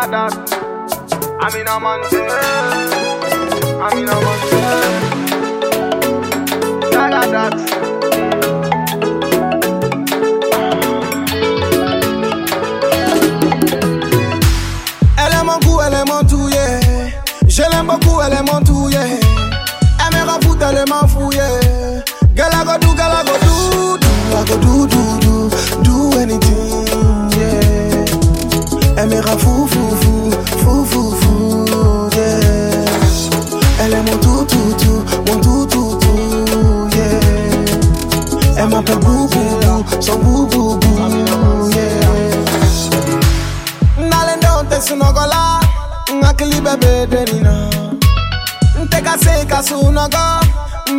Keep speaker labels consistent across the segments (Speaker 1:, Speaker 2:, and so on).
Speaker 1: got that. I'm in.
Speaker 2: Elle aime mon mon tout, yeah. Je l'aime beaucoup, elle aime mon tout, yeah. Elle me fou, elle m'en fout, I'm up a boo boo boo, so boo boo boo, yeah. Darling, don't no ngakili bebe seka sunago,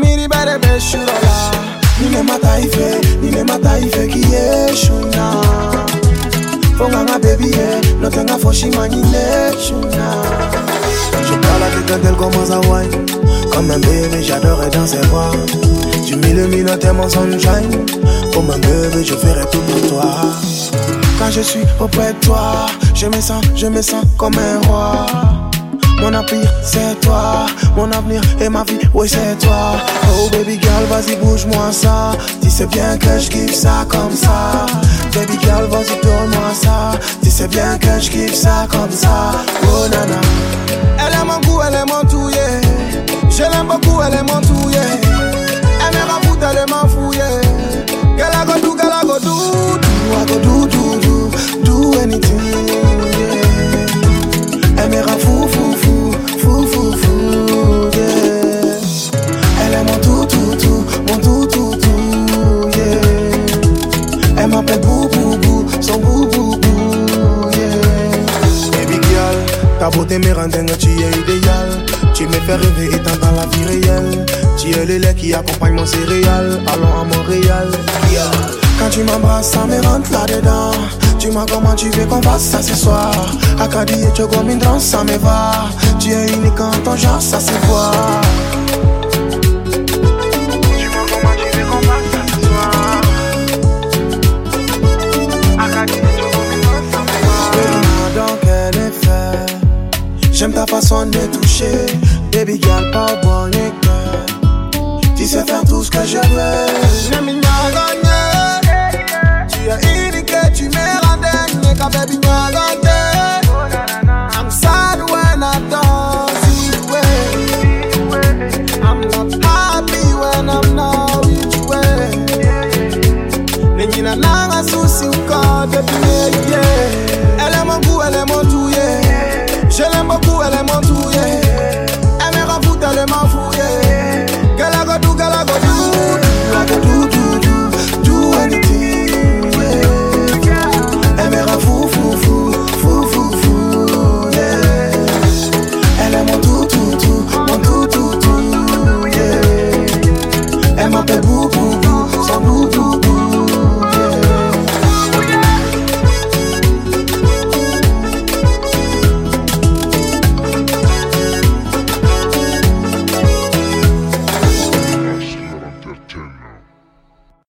Speaker 2: miri bere be shurola. Nile mata ife, nile mata ife kiye shuna. Fonga nga baby yeah, no tenga foshi manine shuna. Je parle à quelqu'un, commence à. Comme un bébé, j'adorais. Tu m'illumines, t'es mon sunshine Comme un bébé, je ferai tout pour toi Quand je suis auprès de toi Je me sens, je me sens comme un roi mon empire, c'est toi. Mon avenir et ma vie, oui, c'est toi. Oh, baby girl, vas-y, bouge-moi ça. Tu sais bien que je kiffe ça comme ça. Baby girl, vas-y, tourne-moi ça. Tu sais bien que je kiffe ça comme ça. Oh, nana. Elle est mon goût, elle est mon tout. Je l'aime beaucoup, elle est mon tout. Rend dingue, tu es idéal. Tu me fais rêver étant dans la vie réelle. Tu es le lait qui accompagne mon céréal. Allons à Montréal, yeah. Quand tu m'embrasses, ça me rentre là-dedans. Dis-moi comment tu veux qu'on fasse ça ce soir? Akadi et comme une ça me va. Tu es unique en ton genre, ça se voit. J'aime ta façon de toucher. Baby girl, pas bon cœur Tu sais faire tout ce que je veux